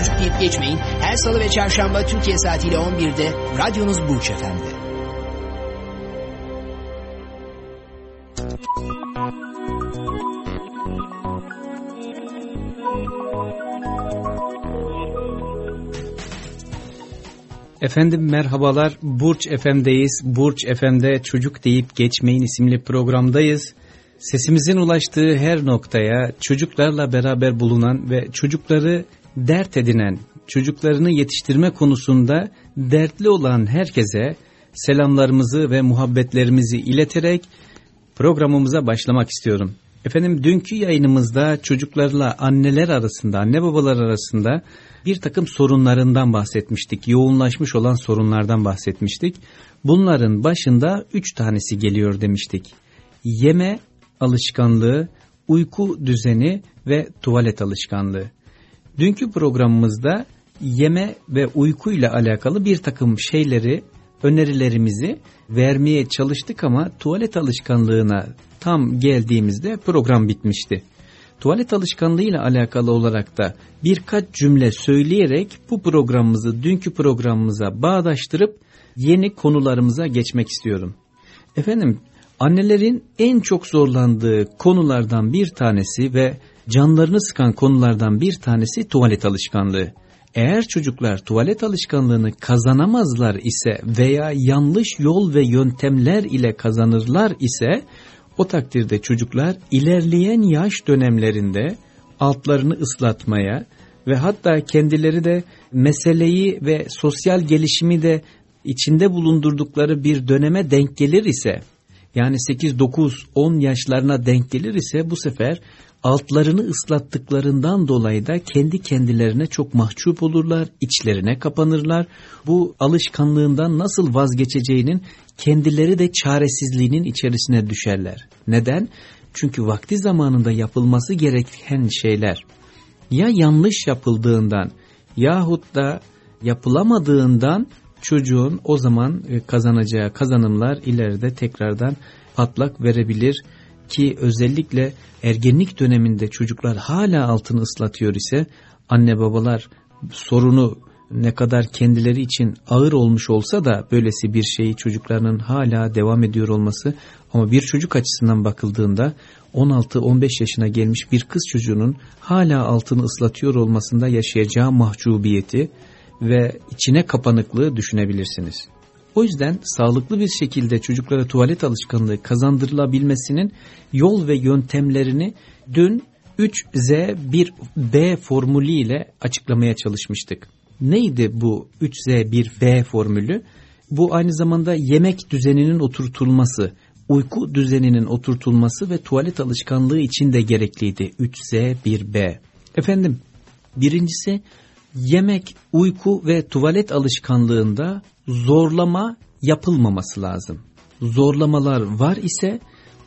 Çocuk deyip geçmeyin. Her salı ve çarşamba Türkiye saatiyle 11'de radyonuz Burç Efendi. Efendim merhabalar. Burç FM'deyiz. Burç FM'de Çocuk Deyip Geçmeyin isimli programdayız. Sesimizin ulaştığı her noktaya çocuklarla beraber bulunan ve çocukları dert edinen, çocuklarını yetiştirme konusunda dertli olan herkese selamlarımızı ve muhabbetlerimizi ileterek programımıza başlamak istiyorum. Efendim dünkü yayınımızda çocuklarla anneler arasında, anne babalar arasında bir takım sorunlarından bahsetmiştik. Yoğunlaşmış olan sorunlardan bahsetmiştik. Bunların başında üç tanesi geliyor demiştik. Yeme alışkanlığı, uyku düzeni ve tuvalet alışkanlığı. Dünkü programımızda yeme ve uyku ile alakalı bir takım şeyleri, önerilerimizi vermeye çalıştık ama tuvalet alışkanlığına tam geldiğimizde program bitmişti. Tuvalet alışkanlığı ile alakalı olarak da birkaç cümle söyleyerek bu programımızı dünkü programımıza bağdaştırıp yeni konularımıza geçmek istiyorum. Efendim annelerin en çok zorlandığı konulardan bir tanesi ve canlarını sıkan konulardan bir tanesi tuvalet alışkanlığı. Eğer çocuklar tuvalet alışkanlığını kazanamazlar ise veya yanlış yol ve yöntemler ile kazanırlar ise o takdirde çocuklar ilerleyen yaş dönemlerinde altlarını ıslatmaya ve hatta kendileri de meseleyi ve sosyal gelişimi de içinde bulundurdukları bir döneme denk gelir ise yani 8, 9, 10 yaşlarına denk gelir ise bu sefer altlarını ıslattıklarından dolayı da kendi kendilerine çok mahcup olurlar, içlerine kapanırlar. Bu alışkanlığından nasıl vazgeçeceğinin kendileri de çaresizliğinin içerisine düşerler. Neden? Çünkü vakti zamanında yapılması gereken şeyler ya yanlış yapıldığından yahut da yapılamadığından çocuğun o zaman e, kazanacağı kazanımlar ileride tekrardan patlak verebilir ki özellikle ergenlik döneminde çocuklar hala altını ıslatıyor ise anne babalar sorunu ne kadar kendileri için ağır olmuş olsa da böylesi bir şeyi çocuklarının hala devam ediyor olması ama bir çocuk açısından bakıldığında 16-15 yaşına gelmiş bir kız çocuğunun hala altını ıslatıyor olmasında yaşayacağı mahcubiyeti ve içine kapanıklığı düşünebilirsiniz. O yüzden sağlıklı bir şekilde çocuklara tuvalet alışkanlığı kazandırılabilmesinin yol ve yöntemlerini dün 3Z1B formülü ile açıklamaya çalışmıştık. Neydi bu 3Z1B formülü? Bu aynı zamanda yemek düzeninin oturtulması, uyku düzeninin oturtulması ve tuvalet alışkanlığı için de gerekliydi 3Z1B. Efendim birincisi yemek, uyku ve tuvalet alışkanlığında zorlama yapılmaması lazım. Zorlamalar var ise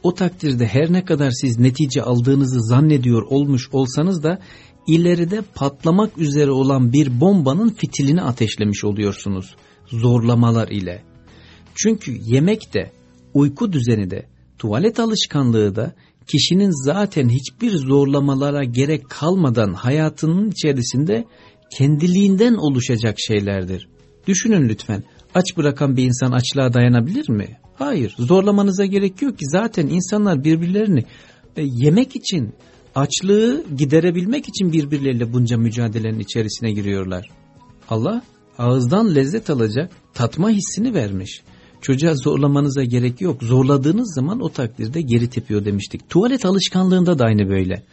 o takdirde her ne kadar siz netice aldığınızı zannediyor olmuş olsanız da ileride patlamak üzere olan bir bombanın fitilini ateşlemiş oluyorsunuz zorlamalar ile. Çünkü yemek de, uyku düzeni de, tuvalet alışkanlığı da kişinin zaten hiçbir zorlamalara gerek kalmadan hayatının içerisinde kendiliğinden oluşacak şeylerdir. Düşünün lütfen aç bırakan bir insan açlığa dayanabilir mi? Hayır zorlamanıza gerek yok ki zaten insanlar birbirlerini e, yemek için açlığı giderebilmek için birbirleriyle bunca mücadelenin içerisine giriyorlar. Allah ağızdan lezzet alacak tatma hissini vermiş. Çocuğa zorlamanıza gerek yok. Zorladığınız zaman o takdirde geri tepiyor demiştik. Tuvalet alışkanlığında da aynı böyle.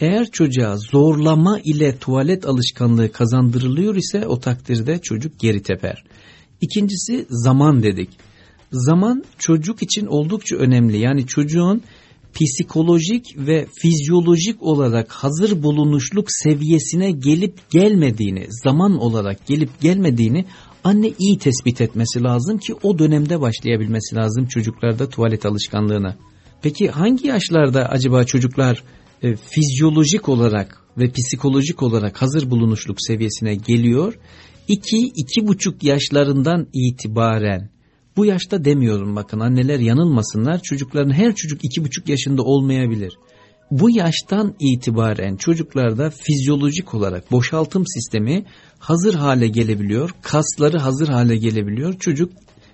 Eğer çocuğa zorlama ile tuvalet alışkanlığı kazandırılıyor ise o takdirde çocuk geri teper. İkincisi zaman dedik. Zaman çocuk için oldukça önemli. Yani çocuğun psikolojik ve fizyolojik olarak hazır bulunuşluk seviyesine gelip gelmediğini, zaman olarak gelip gelmediğini anne iyi tespit etmesi lazım ki o dönemde başlayabilmesi lazım çocuklarda tuvalet alışkanlığına. Peki hangi yaşlarda acaba çocuklar e, fizyolojik olarak ve psikolojik olarak hazır bulunuşluk seviyesine geliyor? 2-2,5 yaşlarından itibaren bu yaşta demiyorum bakın anneler yanılmasınlar çocukların her çocuk 2,5 yaşında olmayabilir. Bu yaştan itibaren çocuklarda fizyolojik olarak boşaltım sistemi hazır hale gelebiliyor, kasları hazır hale gelebiliyor. Çocuk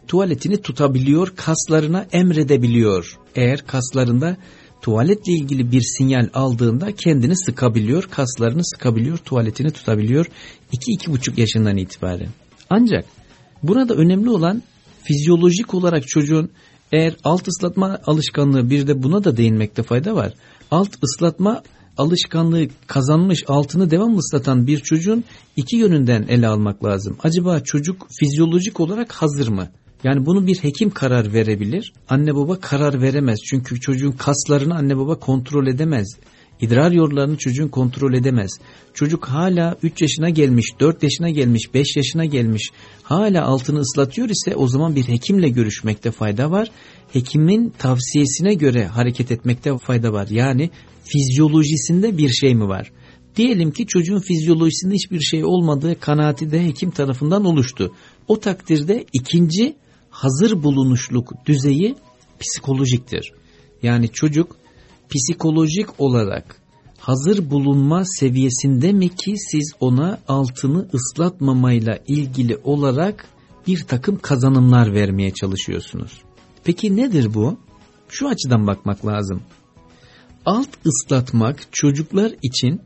tuvaletini tutabiliyor, kaslarına emredebiliyor. Eğer kaslarında tuvaletle ilgili bir sinyal aldığında kendini sıkabiliyor, kaslarını sıkabiliyor, tuvaletini tutabiliyor 2-2,5 yaşından itibaren. Ancak burada önemli olan fizyolojik olarak çocuğun eğer alt ıslatma alışkanlığı bir de buna da değinmekte fayda var. Alt ıslatma alışkanlığı kazanmış altını devam ıslatan bir çocuğun iki yönünden ele almak lazım. Acaba çocuk fizyolojik olarak hazır mı? Yani bunu bir hekim karar verebilir. Anne baba karar veremez. Çünkü çocuğun kaslarını anne baba kontrol edemez. İdrar yollarını çocuğun kontrol edemez. Çocuk hala 3 yaşına gelmiş, 4 yaşına gelmiş, 5 yaşına gelmiş. Hala altını ıslatıyor ise o zaman bir hekimle görüşmekte fayda var. Hekimin tavsiyesine göre hareket etmekte fayda var. Yani fizyolojisinde bir şey mi var? Diyelim ki çocuğun fizyolojisinde hiçbir şey olmadığı kanaati de hekim tarafından oluştu. O takdirde ikinci hazır bulunuşluk düzeyi psikolojiktir. Yani çocuk psikolojik olarak hazır bulunma seviyesinde mi ki siz ona altını ıslatmamayla ilgili olarak bir takım kazanımlar vermeye çalışıyorsunuz. Peki nedir bu? Şu açıdan bakmak lazım. Alt ıslatmak çocuklar için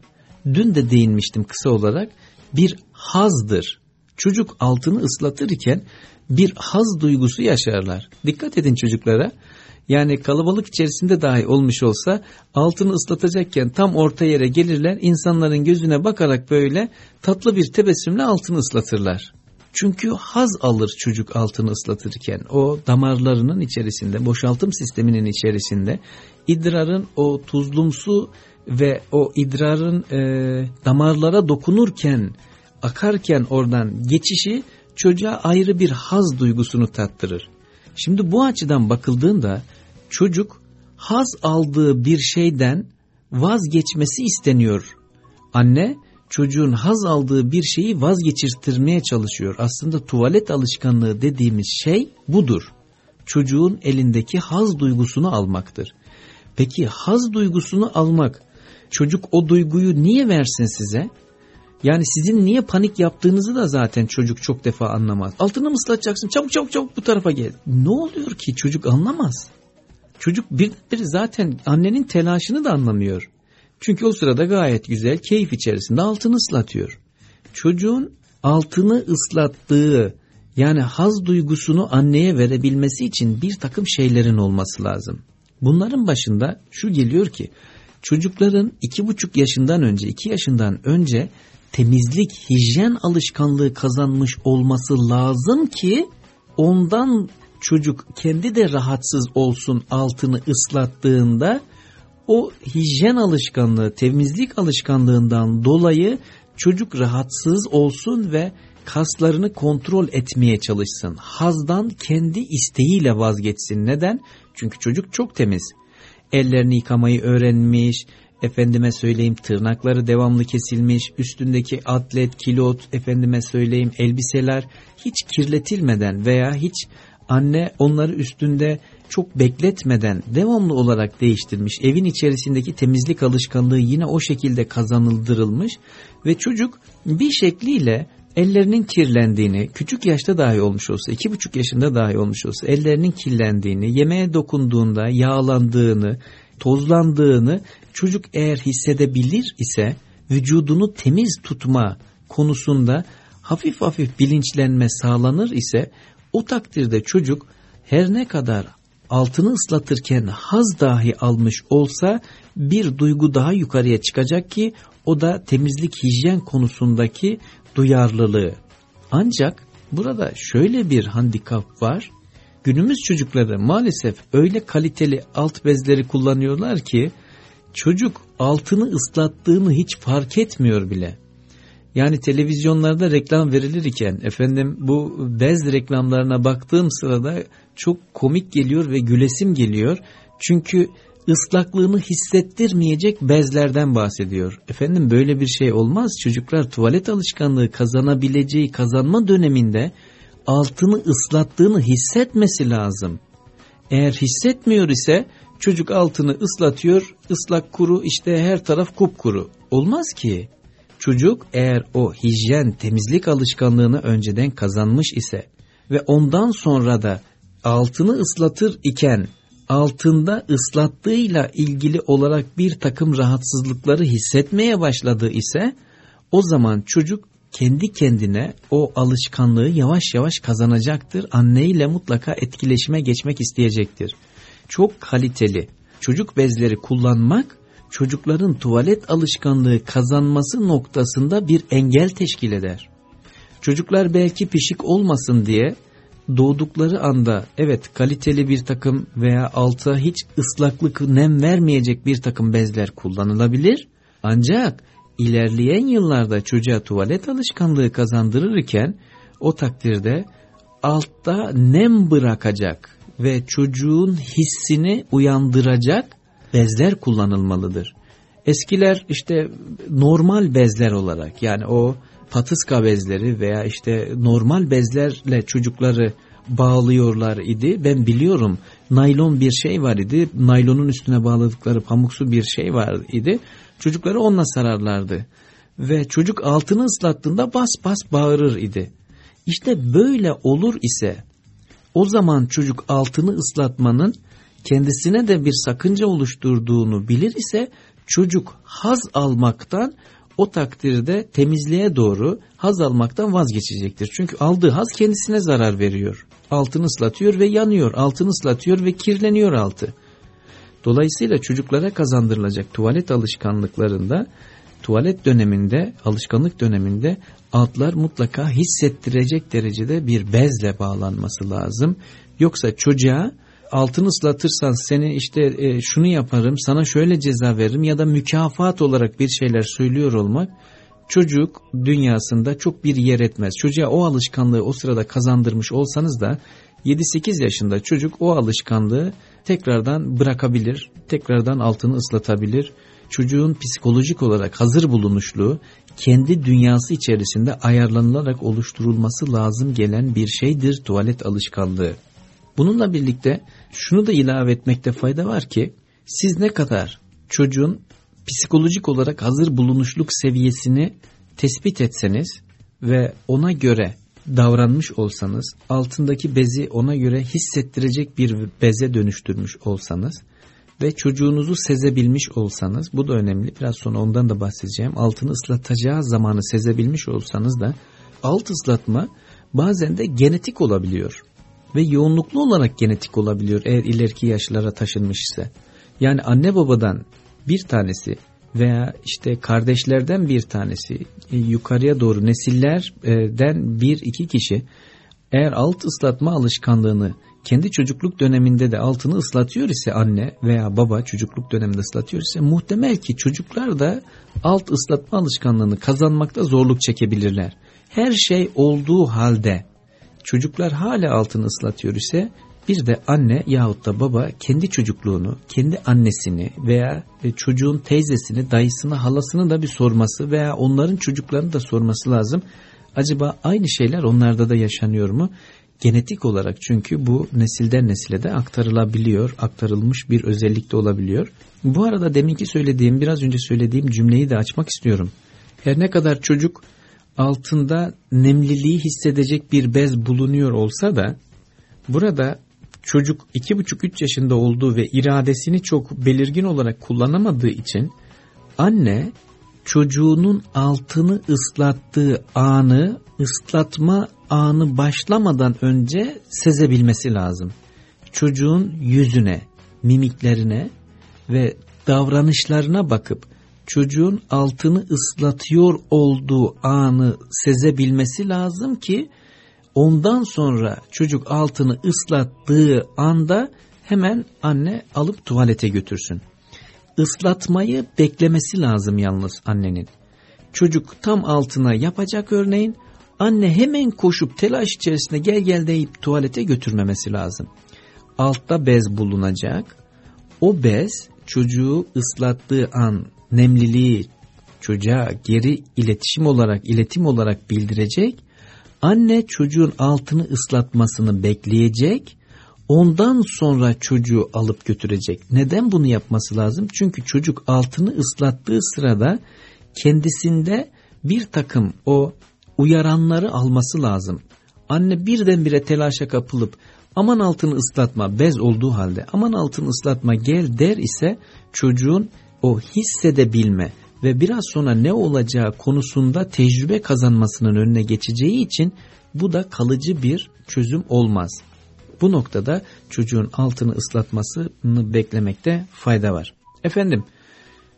dün de değinmiştim kısa olarak bir hazdır. Çocuk altını ıslatırken bir haz duygusu yaşarlar. Dikkat edin çocuklara. Yani kalabalık içerisinde dahi olmuş olsa altını ıslatacakken tam orta yere gelirler insanların gözüne bakarak böyle tatlı bir tebessümle altını ıslatırlar. Çünkü haz alır çocuk altını ıslatırken o damarlarının içerisinde boşaltım sisteminin içerisinde idrarın o tuzlumsu ve o idrarın e, damarlara dokunurken akarken oradan geçişi çocuğa ayrı bir haz duygusunu tattırır. Şimdi bu açıdan bakıldığında çocuk haz aldığı bir şeyden vazgeçmesi isteniyor. Anne çocuğun haz aldığı bir şeyi vazgeçirtirmeye çalışıyor. Aslında tuvalet alışkanlığı dediğimiz şey budur. Çocuğun elindeki haz duygusunu almaktır. Peki haz duygusunu almak çocuk o duyguyu niye versin size? Yani sizin niye panik yaptığınızı da zaten çocuk çok defa anlamaz. Altını mı ıslatacaksın? Çabuk çabuk çabuk bu tarafa gel. Ne oluyor ki çocuk anlamaz. Çocuk bir, bir zaten annenin telaşını da anlamıyor. Çünkü o sırada gayet güzel keyif içerisinde altını ıslatıyor. Çocuğun altını ıslattığı yani haz duygusunu anneye verebilmesi için bir takım şeylerin olması lazım. Bunların başında şu geliyor ki çocukların iki buçuk yaşından önce iki yaşından önce temizlik, hijyen alışkanlığı kazanmış olması lazım ki ondan çocuk kendi de rahatsız olsun altını ıslattığında o hijyen alışkanlığı, temizlik alışkanlığından dolayı çocuk rahatsız olsun ve kaslarını kontrol etmeye çalışsın. Hazdan kendi isteğiyle vazgeçsin. Neden? Çünkü çocuk çok temiz. Ellerini yıkamayı öğrenmiş, efendime söyleyeyim tırnakları devamlı kesilmiş, üstündeki atlet, kilot, efendime söyleyeyim elbiseler hiç kirletilmeden veya hiç anne onları üstünde çok bekletmeden devamlı olarak değiştirmiş. Evin içerisindeki temizlik alışkanlığı yine o şekilde kazanıldırılmış ve çocuk bir şekliyle ellerinin kirlendiğini, küçük yaşta dahi olmuş olsa, iki buçuk yaşında dahi olmuş olsa ellerinin kirlendiğini, yemeğe dokunduğunda yağlandığını, tozlandığını çocuk eğer hissedebilir ise vücudunu temiz tutma konusunda hafif hafif bilinçlenme sağlanır ise o takdirde çocuk her ne kadar altını ıslatırken haz dahi almış olsa bir duygu daha yukarıya çıkacak ki o da temizlik hijyen konusundaki duyarlılığı. Ancak burada şöyle bir handikap var. Günümüz çocukları maalesef öyle kaliteli alt bezleri kullanıyorlar ki çocuk altını ıslattığını hiç fark etmiyor bile. Yani televizyonlarda reklam verilirken efendim bu bez reklamlarına baktığım sırada çok komik geliyor ve gülesim geliyor. Çünkü ıslaklığını hissettirmeyecek bezlerden bahsediyor. Efendim böyle bir şey olmaz. Çocuklar tuvalet alışkanlığı kazanabileceği kazanma döneminde altını ıslattığını hissetmesi lazım. Eğer hissetmiyor ise çocuk altını ıslatıyor, ıslak kuru işte her taraf kupkuru. Olmaz ki. Çocuk eğer o hijyen, temizlik alışkanlığını önceden kazanmış ise ve ondan sonra da altını ıslatır iken altında ıslattığıyla ilgili olarak bir takım rahatsızlıkları hissetmeye başladı ise o zaman çocuk kendi kendine o alışkanlığı yavaş yavaş kazanacaktır. Anneyle mutlaka etkileşime geçmek isteyecektir. Çok kaliteli çocuk bezleri kullanmak çocukların tuvalet alışkanlığı kazanması noktasında bir engel teşkil eder. Çocuklar belki pişik olmasın diye doğdukları anda evet kaliteli bir takım veya alta hiç ıslaklık nem vermeyecek bir takım bezler kullanılabilir. Ancak ilerleyen yıllarda çocuğa tuvalet alışkanlığı kazandırırken o takdirde altta nem bırakacak ve çocuğun hissini uyandıracak bezler kullanılmalıdır. Eskiler işte normal bezler olarak yani o patıska bezleri veya işte normal bezlerle çocukları bağlıyorlar idi. Ben biliyorum naylon bir şey var idi. Naylonun üstüne bağladıkları pamuksu bir şey var idi. Çocukları onunla sararlardı. Ve çocuk altını ıslattığında bas bas bağırır idi. İşte böyle olur ise o zaman çocuk altını ıslatmanın kendisine de bir sakınca oluşturduğunu bilir ise çocuk haz almaktan o takdirde temizliğe doğru haz almaktan vazgeçecektir. Çünkü aldığı haz kendisine zarar veriyor. Altını ıslatıyor ve yanıyor. Altını ıslatıyor ve kirleniyor altı. Dolayısıyla çocuklara kazandırılacak tuvalet alışkanlıklarında tuvalet döneminde, alışkanlık döneminde altlar mutlaka hissettirecek derecede bir bezle bağlanması lazım. Yoksa çocuğa altını ıslatırsan seni işte e, şunu yaparım, sana şöyle ceza veririm ya da mükafat olarak bir şeyler söylüyor olmak çocuk dünyasında çok bir yer etmez. Çocuğa o alışkanlığı o sırada kazandırmış olsanız da 7-8 yaşında çocuk o alışkanlığı tekrardan bırakabilir, tekrardan altını ıslatabilir. Çocuğun psikolojik olarak hazır bulunuşluğu kendi dünyası içerisinde ayarlanılarak oluşturulması lazım gelen bir şeydir tuvalet alışkanlığı. Bununla birlikte şunu da ilave etmekte fayda var ki siz ne kadar çocuğun psikolojik olarak hazır bulunuşluk seviyesini tespit etseniz ve ona göre davranmış olsanız, altındaki bezi ona göre hissettirecek bir beze dönüştürmüş olsanız ve çocuğunuzu sezebilmiş olsanız, bu da önemli, biraz sonra ondan da bahsedeceğim, altını ıslatacağı zamanı sezebilmiş olsanız da alt ıslatma bazen de genetik olabiliyor ve yoğunluklu olarak genetik olabiliyor eğer ileriki yaşlara taşınmış ise. Yani anne babadan bir tanesi veya işte kardeşlerden bir tanesi e, yukarıya doğru nesillerden bir iki kişi eğer alt ıslatma alışkanlığını kendi çocukluk döneminde de altını ıslatıyor ise anne veya baba çocukluk döneminde ıslatıyor ise muhtemel ki çocuklar da alt ıslatma alışkanlığını kazanmakta zorluk çekebilirler. Her şey olduğu halde çocuklar hala altını ıslatıyor ise bir de anne yahut da baba kendi çocukluğunu, kendi annesini veya e, çocuğun teyzesini, dayısını, halasını da bir sorması veya onların çocuklarını da sorması lazım. Acaba aynı şeyler onlarda da yaşanıyor mu? Genetik olarak çünkü bu nesilden nesile de aktarılabiliyor, aktarılmış bir özellik de olabiliyor. Bu arada deminki söylediğim, biraz önce söylediğim cümleyi de açmak istiyorum. Her ne kadar çocuk altında nemliliği hissedecek bir bez bulunuyor olsa da burada çocuk 2,5-3 yaşında olduğu ve iradesini çok belirgin olarak kullanamadığı için anne çocuğunun altını ıslattığı anı ıslatma anı başlamadan önce sezebilmesi lazım. Çocuğun yüzüne, mimiklerine ve davranışlarına bakıp çocuğun altını ıslatıyor olduğu anı sezebilmesi lazım ki Ondan sonra çocuk altını ıslattığı anda hemen anne alıp tuvalete götürsün. Islatmayı beklemesi lazım yalnız annenin. Çocuk tam altına yapacak örneğin anne hemen koşup telaş içerisinde gel gel deyip tuvalete götürmemesi lazım. Altta bez bulunacak. O bez çocuğu ıslattığı an nemliliği çocuğa geri iletişim olarak iletim olarak bildirecek. Anne çocuğun altını ıslatmasını bekleyecek. Ondan sonra çocuğu alıp götürecek. Neden bunu yapması lazım? Çünkü çocuk altını ıslattığı sırada kendisinde bir takım o uyaranları alması lazım. Anne birdenbire telaşa kapılıp aman altını ıslatma bez olduğu halde aman altını ıslatma gel der ise çocuğun o hissedebilme ve biraz sonra ne olacağı konusunda tecrübe kazanmasının önüne geçeceği için bu da kalıcı bir çözüm olmaz. Bu noktada çocuğun altını ıslatmasını beklemekte fayda var. Efendim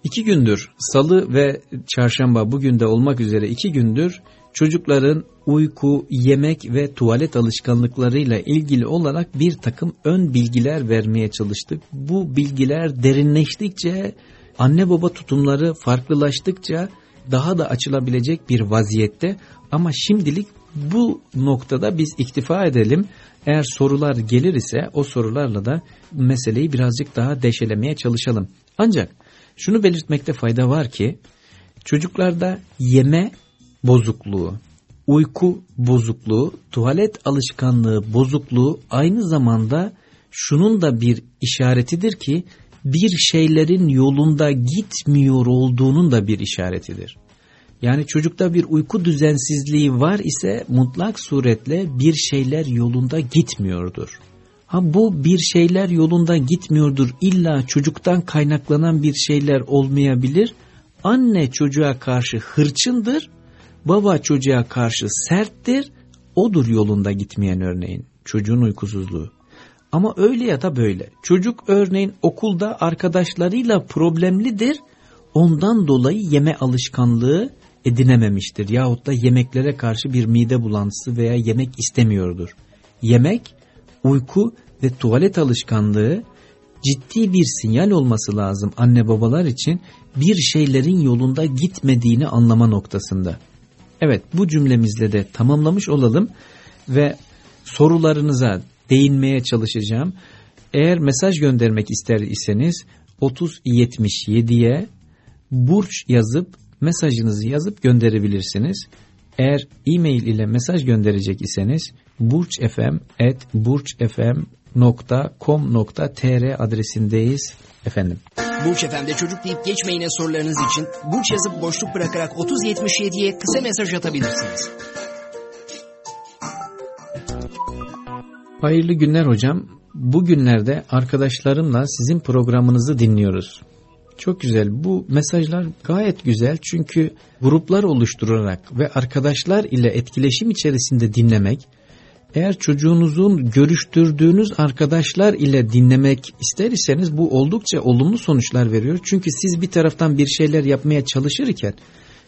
iki gündür salı ve çarşamba bugün de olmak üzere iki gündür çocukların uyku, yemek ve tuvalet alışkanlıklarıyla ilgili olarak bir takım ön bilgiler vermeye çalıştık. Bu bilgiler derinleştikçe anne baba tutumları farklılaştıkça daha da açılabilecek bir vaziyette ama şimdilik bu noktada biz iktifa edelim. Eğer sorular gelir ise o sorularla da meseleyi birazcık daha deşelemeye çalışalım. Ancak şunu belirtmekte fayda var ki çocuklarda yeme bozukluğu, uyku bozukluğu, tuvalet alışkanlığı bozukluğu aynı zamanda şunun da bir işaretidir ki bir şeylerin yolunda gitmiyor olduğunun da bir işaretidir. Yani çocukta bir uyku düzensizliği var ise mutlak suretle bir şeyler yolunda gitmiyordur. Ha bu bir şeyler yolunda gitmiyordur illa çocuktan kaynaklanan bir şeyler olmayabilir. Anne çocuğa karşı hırçındır, baba çocuğa karşı serttir, odur yolunda gitmeyen örneğin çocuğun uykusuzluğu. Ama öyle ya da böyle. Çocuk örneğin okulda arkadaşlarıyla problemlidir. Ondan dolayı yeme alışkanlığı edinememiştir. Yahut da yemeklere karşı bir mide bulantısı veya yemek istemiyordur. Yemek, uyku ve tuvalet alışkanlığı ciddi bir sinyal olması lazım anne babalar için bir şeylerin yolunda gitmediğini anlama noktasında. Evet bu cümlemizle de tamamlamış olalım ve sorularınıza değinmeye çalışacağım. Eğer mesaj göndermek ister iseniz 3077'ye burç yazıp mesajınızı yazıp gönderebilirsiniz. Eğer e-mail ile mesaj gönderecek iseniz burçfm.com.tr adresindeyiz efendim. Burç FM'de çocuk deyip geçmeyine sorularınız için Burç yazıp boşluk bırakarak 3077'ye kısa mesaj atabilirsiniz. Hayırlı günler hocam. Bugünlerde arkadaşlarımla sizin programınızı dinliyoruz. Çok güzel. Bu mesajlar gayet güzel çünkü gruplar oluşturarak ve arkadaşlar ile etkileşim içerisinde dinlemek, eğer çocuğunuzun görüştürdüğünüz arkadaşlar ile dinlemek ister iseniz bu oldukça olumlu sonuçlar veriyor. Çünkü siz bir taraftan bir şeyler yapmaya çalışırken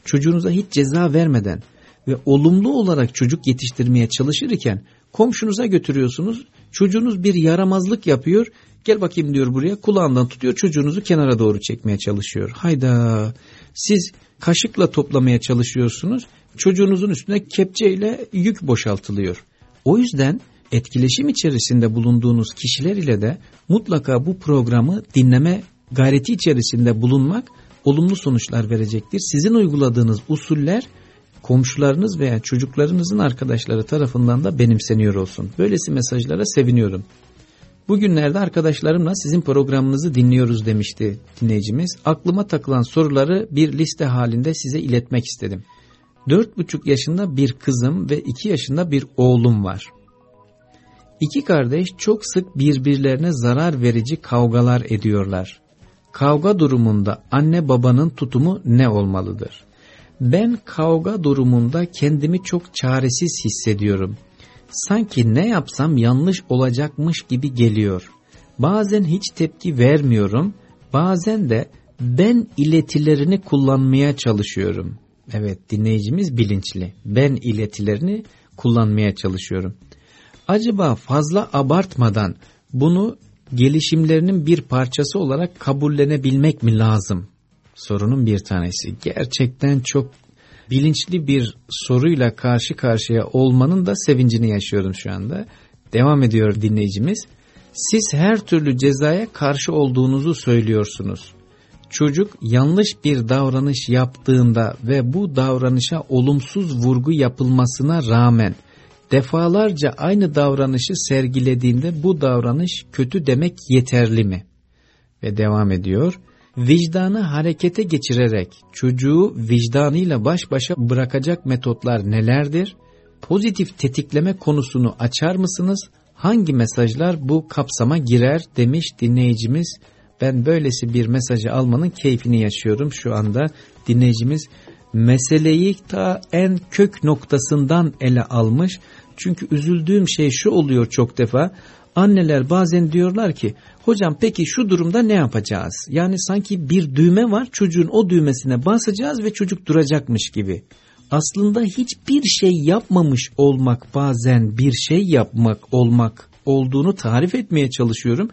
çocuğunuza hiç ceza vermeden ve olumlu olarak çocuk yetiştirmeye çalışırken komşunuza götürüyorsunuz. Çocuğunuz bir yaramazlık yapıyor. Gel bakayım diyor buraya kulağından tutuyor çocuğunuzu kenara doğru çekmeye çalışıyor. Hayda siz kaşıkla toplamaya çalışıyorsunuz. Çocuğunuzun üstüne kepçeyle yük boşaltılıyor. O yüzden etkileşim içerisinde bulunduğunuz kişiler ile de mutlaka bu programı dinleme gayreti içerisinde bulunmak olumlu sonuçlar verecektir. Sizin uyguladığınız usuller komşularınız veya çocuklarınızın arkadaşları tarafından da benimseniyor olsun. Böylesi mesajlara seviniyorum. Bugünlerde arkadaşlarımla sizin programınızı dinliyoruz demişti dinleyicimiz. Aklıma takılan soruları bir liste halinde size iletmek istedim. Dört buçuk yaşında bir kızım ve iki yaşında bir oğlum var. İki kardeş çok sık birbirlerine zarar verici kavgalar ediyorlar. Kavga durumunda anne babanın tutumu ne olmalıdır? Ben kavga durumunda kendimi çok çaresiz hissediyorum. Sanki ne yapsam yanlış olacakmış gibi geliyor. Bazen hiç tepki vermiyorum, bazen de ben iletilerini kullanmaya çalışıyorum. Evet dinleyicimiz bilinçli. Ben iletilerini kullanmaya çalışıyorum. Acaba fazla abartmadan bunu gelişimlerinin bir parçası olarak kabullenebilmek mi lazım? Sorunun bir tanesi. Gerçekten çok bilinçli bir soruyla karşı karşıya olmanın da sevincini yaşıyorum şu anda. Devam ediyor dinleyicimiz. Siz her türlü cezaya karşı olduğunuzu söylüyorsunuz. Çocuk yanlış bir davranış yaptığında ve bu davranışa olumsuz vurgu yapılmasına rağmen defalarca aynı davranışı sergilediğinde bu davranış kötü demek yeterli mi? Ve devam ediyor. Vicdanı harekete geçirerek çocuğu vicdanıyla baş başa bırakacak metotlar nelerdir? Pozitif tetikleme konusunu açar mısınız? Hangi mesajlar bu kapsama girer demiş dinleyicimiz. Ben böylesi bir mesajı almanın keyfini yaşıyorum şu anda. Dinleyicimiz meseleyi ta en kök noktasından ele almış. Çünkü üzüldüğüm şey şu oluyor çok defa. Anneler bazen diyorlar ki hocam peki şu durumda ne yapacağız? Yani sanki bir düğme var çocuğun o düğmesine basacağız ve çocuk duracakmış gibi. Aslında hiçbir şey yapmamış olmak bazen bir şey yapmak olmak olduğunu tarif etmeye çalışıyorum.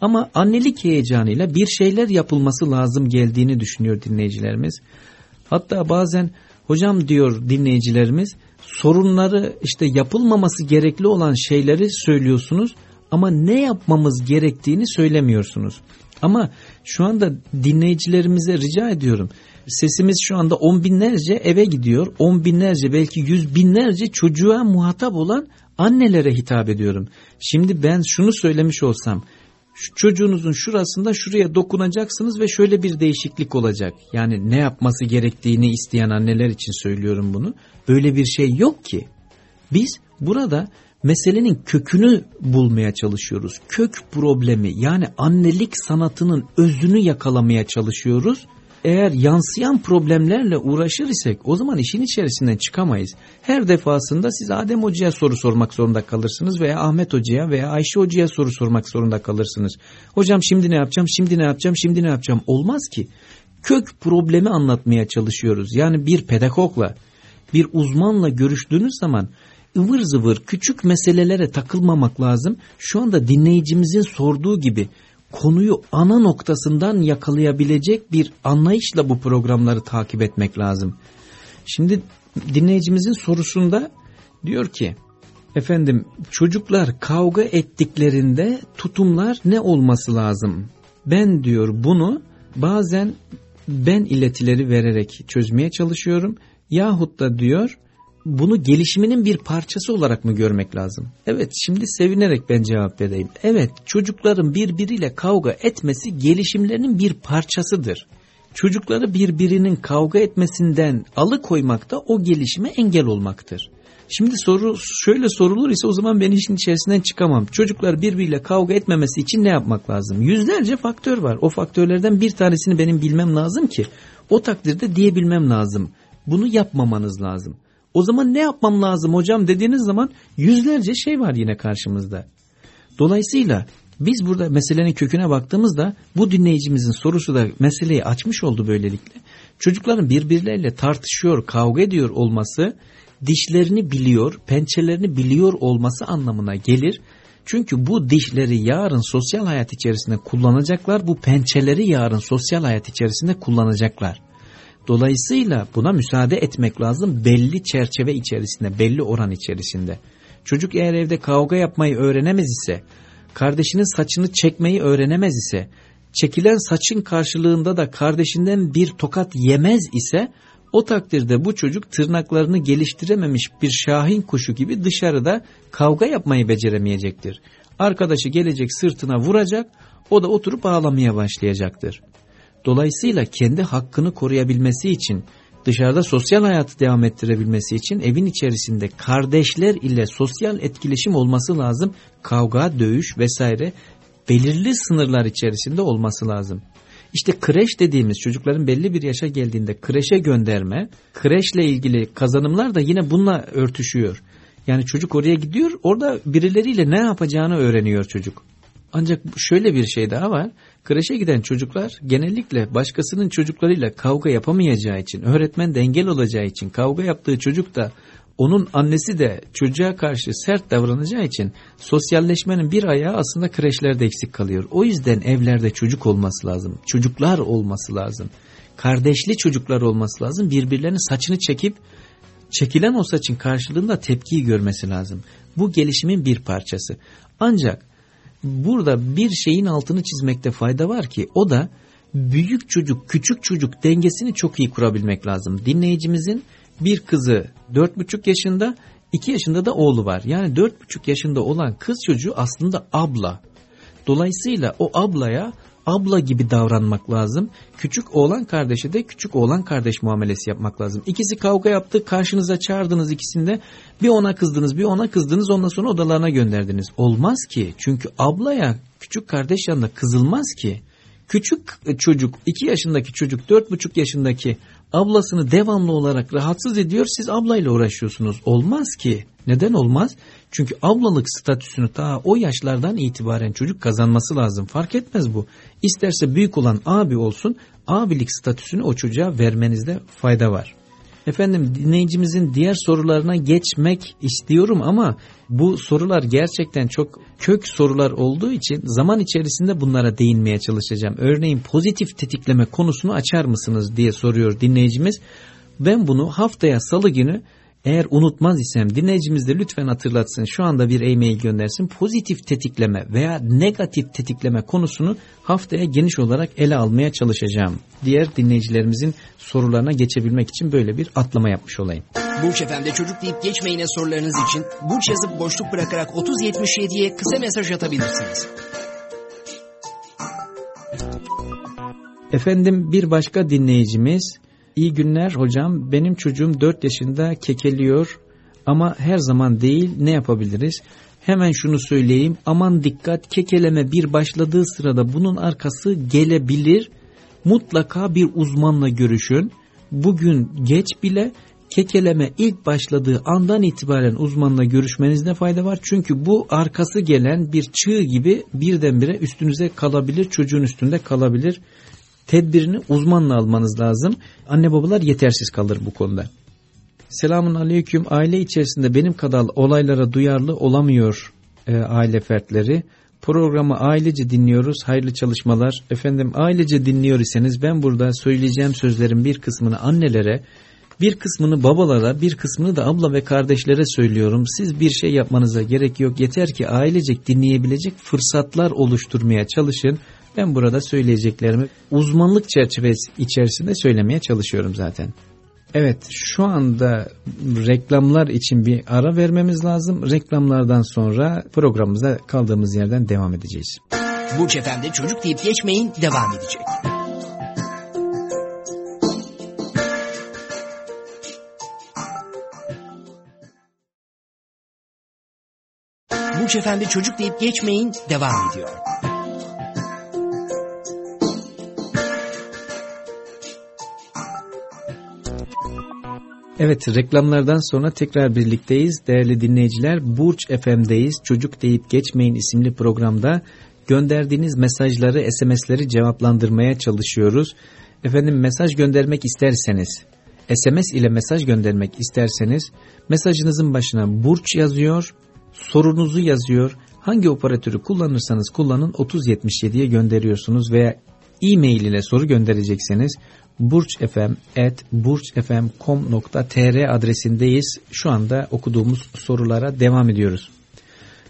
Ama annelik heyecanıyla bir şeyler yapılması lazım geldiğini düşünüyor dinleyicilerimiz. Hatta bazen hocam diyor dinleyicilerimiz sorunları işte yapılmaması gerekli olan şeyleri söylüyorsunuz ama ne yapmamız gerektiğini söylemiyorsunuz. Ama şu anda dinleyicilerimize rica ediyorum. Sesimiz şu anda on binlerce eve gidiyor. On binlerce belki yüz binlerce çocuğa muhatap olan annelere hitap ediyorum. Şimdi ben şunu söylemiş olsam şu çocuğunuzun şurasında şuraya dokunacaksınız ve şöyle bir değişiklik olacak. Yani ne yapması gerektiğini isteyen anneler için söylüyorum bunu. Böyle bir şey yok ki. Biz burada meselenin kökünü bulmaya çalışıyoruz. Kök problemi yani annelik sanatının özünü yakalamaya çalışıyoruz eğer yansıyan problemlerle uğraşır isek o zaman işin içerisinden çıkamayız. Her defasında siz Adem Hoca'ya soru sormak zorunda kalırsınız veya Ahmet Hoca'ya veya Ayşe Hoca'ya soru sormak zorunda kalırsınız. Hocam şimdi ne yapacağım, şimdi ne yapacağım, şimdi ne yapacağım olmaz ki. Kök problemi anlatmaya çalışıyoruz. Yani bir pedagogla, bir uzmanla görüştüğünüz zaman ıvır zıvır küçük meselelere takılmamak lazım. Şu anda dinleyicimizin sorduğu gibi konuyu ana noktasından yakalayabilecek bir anlayışla bu programları takip etmek lazım. Şimdi dinleyicimizin sorusunda diyor ki efendim çocuklar kavga ettiklerinde tutumlar ne olması lazım? Ben diyor bunu bazen ben iletileri vererek çözmeye çalışıyorum yahut da diyor bunu gelişiminin bir parçası olarak mı görmek lazım? Evet şimdi sevinerek ben cevap vereyim. Evet çocukların birbiriyle kavga etmesi gelişimlerinin bir parçasıdır. Çocukları birbirinin kavga etmesinden alıkoymak da o gelişime engel olmaktır. Şimdi soru şöyle sorulur ise o zaman ben işin içerisinden çıkamam. Çocuklar birbiriyle kavga etmemesi için ne yapmak lazım? Yüzlerce faktör var. O faktörlerden bir tanesini benim bilmem lazım ki o takdirde diyebilmem lazım. Bunu yapmamanız lazım. O zaman ne yapmam lazım hocam dediğiniz zaman yüzlerce şey var yine karşımızda. Dolayısıyla biz burada meselenin köküne baktığımızda bu dinleyicimizin sorusu da meseleyi açmış oldu böylelikle. Çocukların birbirleriyle tartışıyor, kavga ediyor olması dişlerini biliyor, pençelerini biliyor olması anlamına gelir. Çünkü bu dişleri yarın sosyal hayat içerisinde kullanacaklar, bu pençeleri yarın sosyal hayat içerisinde kullanacaklar. Dolayısıyla buna müsaade etmek lazım belli çerçeve içerisinde, belli oran içerisinde. Çocuk eğer evde kavga yapmayı öğrenemez ise, kardeşinin saçını çekmeyi öğrenemez ise, çekilen saçın karşılığında da kardeşinden bir tokat yemez ise, o takdirde bu çocuk tırnaklarını geliştirememiş bir şahin kuşu gibi dışarıda kavga yapmayı beceremeyecektir. Arkadaşı gelecek sırtına vuracak, o da oturup ağlamaya başlayacaktır. Dolayısıyla kendi hakkını koruyabilmesi için, dışarıda sosyal hayatı devam ettirebilmesi için evin içerisinde kardeşler ile sosyal etkileşim olması lazım. Kavga, dövüş vesaire belirli sınırlar içerisinde olması lazım. İşte kreş dediğimiz çocukların belli bir yaşa geldiğinde kreşe gönderme, kreşle ilgili kazanımlar da yine bununla örtüşüyor. Yani çocuk oraya gidiyor, orada birileriyle ne yapacağını öğreniyor çocuk. Ancak şöyle bir şey daha var. Kreşe giden çocuklar genellikle başkasının çocuklarıyla kavga yapamayacağı için, öğretmen de engel olacağı için kavga yaptığı çocuk da Onun annesi de çocuğa karşı sert davranacağı için sosyalleşmenin bir ayağı aslında kreşlerde eksik kalıyor. O yüzden evlerde çocuk olması lazım. Çocuklar olması lazım. Kardeşli çocuklar olması lazım. Birbirlerinin saçını çekip çekilen o saçın karşılığında tepkiyi görmesi lazım. Bu gelişimin bir parçası. Ancak burada bir şeyin altını çizmekte fayda var ki o da büyük çocuk küçük çocuk dengesini çok iyi kurabilmek lazım. Dinleyicimizin bir kızı 4,5 yaşında 2 yaşında da oğlu var. Yani 4,5 yaşında olan kız çocuğu aslında abla. Dolayısıyla o ablaya abla gibi davranmak lazım. Küçük oğlan kardeşe de küçük oğlan kardeş muamelesi yapmak lazım. İkisi kavga yaptı karşınıza çağırdınız ikisinde bir ona kızdınız bir ona kızdınız ondan sonra odalarına gönderdiniz. Olmaz ki çünkü ablaya küçük kardeş yanında kızılmaz ki. Küçük çocuk 2 yaşındaki çocuk 4,5 yaşındaki ablasını devamlı olarak rahatsız ediyor siz ablayla uğraşıyorsunuz. Olmaz ki. Neden olmaz? Çünkü ablalık statüsünü ta o yaşlardan itibaren çocuk kazanması lazım. Fark etmez bu. İsterse büyük olan abi olsun abilik statüsünü o çocuğa vermenizde fayda var. Efendim dinleyicimizin diğer sorularına geçmek istiyorum ama bu sorular gerçekten çok kök sorular olduğu için zaman içerisinde bunlara değinmeye çalışacağım. Örneğin pozitif tetikleme konusunu açar mısınız diye soruyor dinleyicimiz. Ben bunu haftaya salı günü eğer unutmaz isem dinleyicimiz de lütfen hatırlatsın. Şu anda bir e-mail göndersin. Pozitif tetikleme veya negatif tetikleme konusunu haftaya geniş olarak ele almaya çalışacağım. Diğer dinleyicilerimizin sorularına geçebilmek için böyle bir atlama yapmış olayım. Burç Efendi çocuk deyip geçmeyine sorularınız için Burç yazıp boşluk bırakarak 3077'ye kısa mesaj atabilirsiniz. Efendim bir başka dinleyicimiz İyi günler hocam. Benim çocuğum 4 yaşında kekeliyor ama her zaman değil ne yapabiliriz? Hemen şunu söyleyeyim. Aman dikkat kekeleme bir başladığı sırada bunun arkası gelebilir. Mutlaka bir uzmanla görüşün. Bugün geç bile kekeleme ilk başladığı andan itibaren uzmanla görüşmenizde fayda var. Çünkü bu arkası gelen bir çığ gibi birdenbire üstünüze kalabilir, çocuğun üstünde kalabilir tedbirini uzmanla almanız lazım. Anne babalar yetersiz kalır bu konuda. Selamun aleyküm. Aile içerisinde benim kadar olaylara duyarlı olamıyor e, aile fertleri. Programı ailece dinliyoruz. Hayırlı çalışmalar. Efendim ailece dinliyor iseniz ben burada söyleyeceğim sözlerin bir kısmını annelere, bir kısmını babalara, bir kısmını da abla ve kardeşlere söylüyorum. Siz bir şey yapmanıza gerek yok. Yeter ki ailecek dinleyebilecek fırsatlar oluşturmaya çalışın. Ben burada söyleyeceklerimi uzmanlık çerçevesi içerisinde söylemeye çalışıyorum zaten. Evet şu anda reklamlar için bir ara vermemiz lazım. Reklamlardan sonra programımıza kaldığımız yerden devam edeceğiz. Burç Efendi çocuk deyip geçmeyin devam edecek. Burç Efendi çocuk deyip geçmeyin devam ediyor. Evet reklamlardan sonra tekrar birlikteyiz. Değerli dinleyiciler Burç FM'deyiz. Çocuk deyip geçmeyin isimli programda gönderdiğiniz mesajları SMS'leri cevaplandırmaya çalışıyoruz. Efendim mesaj göndermek isterseniz SMS ile mesaj göndermek isterseniz mesajınızın başına Burç yazıyor, sorunuzu yazıyor. Hangi operatörü kullanırsanız kullanın 3077'ye gönderiyorsunuz veya e-mail ile soru gönderecekseniz burçfm.com.tr adresindeyiz. Şu anda okuduğumuz sorulara devam ediyoruz.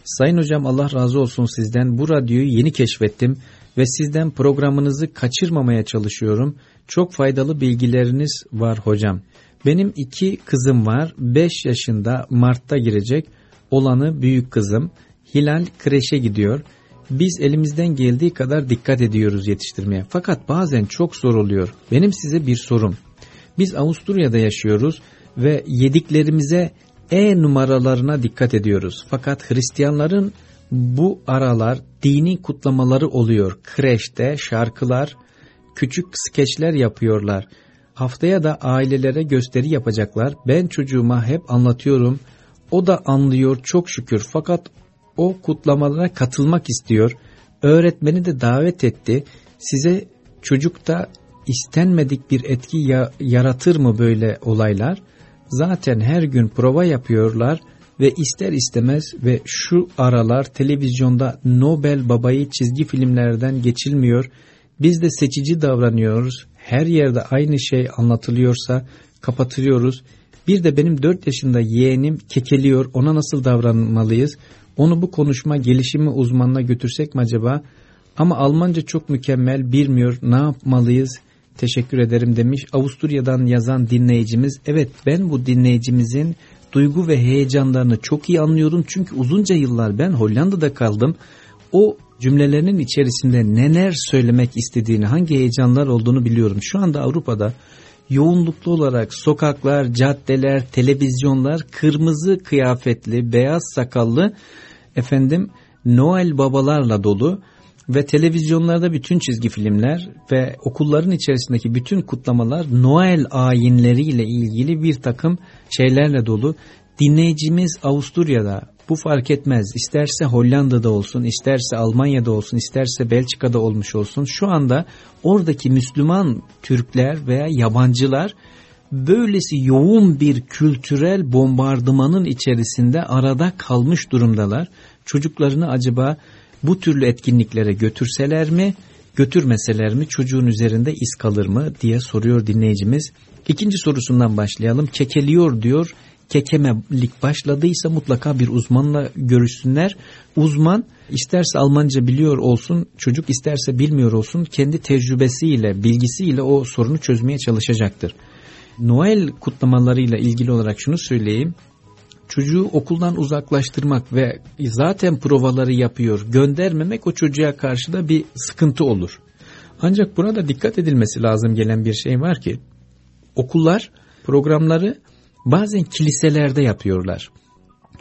Sayın hocam Allah razı olsun sizden. Bu radyoyu yeni keşfettim ve sizden programınızı kaçırmamaya çalışıyorum. Çok faydalı bilgileriniz var hocam. Benim iki kızım var. 5 yaşında Mart'ta girecek. Olanı büyük kızım. Hilal kreşe gidiyor. Biz elimizden geldiği kadar dikkat ediyoruz yetiştirmeye. Fakat bazen çok zor oluyor. Benim size bir sorum. Biz Avusturya'da yaşıyoruz ve yediklerimize E numaralarına dikkat ediyoruz. Fakat Hristiyanların bu aralar dini kutlamaları oluyor. Kreşte şarkılar, küçük skeçler yapıyorlar. Haftaya da ailelere gösteri yapacaklar. Ben çocuğuma hep anlatıyorum. O da anlıyor çok şükür. Fakat o kutlamalara katılmak istiyor. Öğretmeni de davet etti. Size çocukta istenmedik bir etki ya, yaratır mı böyle olaylar? zaten her gün prova yapıyorlar ve ister istemez ve şu aralar televizyonda Nobel babayı çizgi filmlerden geçilmiyor. Biz de seçici davranıyoruz. Her yerde aynı şey anlatılıyorsa kapatıyoruz. Bir de benim 4 yaşında yeğenim kekeliyor. Ona nasıl davranmalıyız? Onu bu konuşma gelişimi uzmanına götürsek mi acaba? Ama Almanca çok mükemmel bilmiyor. Ne yapmalıyız? Teşekkür ederim demiş. Avusturya'dan yazan dinleyicimiz. Evet ben bu dinleyicimizin duygu ve heyecanlarını çok iyi anlıyorum. Çünkü uzunca yıllar ben Hollanda'da kaldım. O cümlelerinin içerisinde neler söylemek istediğini, hangi heyecanlar olduğunu biliyorum. Şu anda Avrupa'da yoğunluklu olarak sokaklar, caddeler, televizyonlar kırmızı kıyafetli, beyaz sakallı efendim Noel babalarla dolu ve televizyonlarda bütün çizgi filmler ve okulların içerisindeki bütün kutlamalar Noel ayinleriyle ilgili bir takım şeylerle dolu. Dinleyicimiz Avusturya'da bu fark etmez. İsterse Hollanda'da olsun, isterse Almanya'da olsun, isterse Belçika'da olmuş olsun. Şu anda oradaki Müslüman Türkler veya yabancılar böylesi yoğun bir kültürel bombardımanın içerisinde arada kalmış durumdalar. Çocuklarını acaba bu türlü etkinliklere götürseler mi, götürmeseler mi çocuğun üzerinde iz kalır mı diye soruyor dinleyicimiz. İkinci sorusundan başlayalım. Kekeliyor diyor. Kekemelik başladıysa mutlaka bir uzmanla görüşsünler. Uzman isterse Almanca biliyor olsun, çocuk isterse bilmiyor olsun kendi tecrübesiyle, bilgisiyle o sorunu çözmeye çalışacaktır. Noel kutlamalarıyla ilgili olarak şunu söyleyeyim çocuğu okuldan uzaklaştırmak ve zaten provaları yapıyor göndermemek o çocuğa karşı da bir sıkıntı olur. Ancak burada dikkat edilmesi lazım gelen bir şey var ki okullar programları bazen kiliselerde yapıyorlar.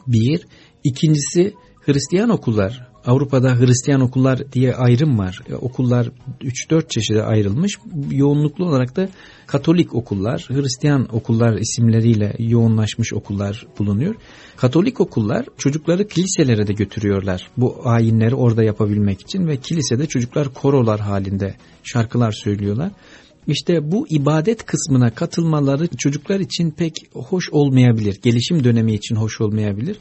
Bir, ikincisi Hristiyan okullar Avrupa'da Hristiyan okullar diye ayrım var. E, okullar 3-4 çeşide ayrılmış. Yoğunluklu olarak da Katolik okullar, Hristiyan okullar isimleriyle yoğunlaşmış okullar bulunuyor. Katolik okullar çocukları kiliselere de götürüyorlar. Bu ayinleri orada yapabilmek için ve kilisede çocuklar korolar halinde şarkılar söylüyorlar. İşte bu ibadet kısmına katılmaları çocuklar için pek hoş olmayabilir. Gelişim dönemi için hoş olmayabilir.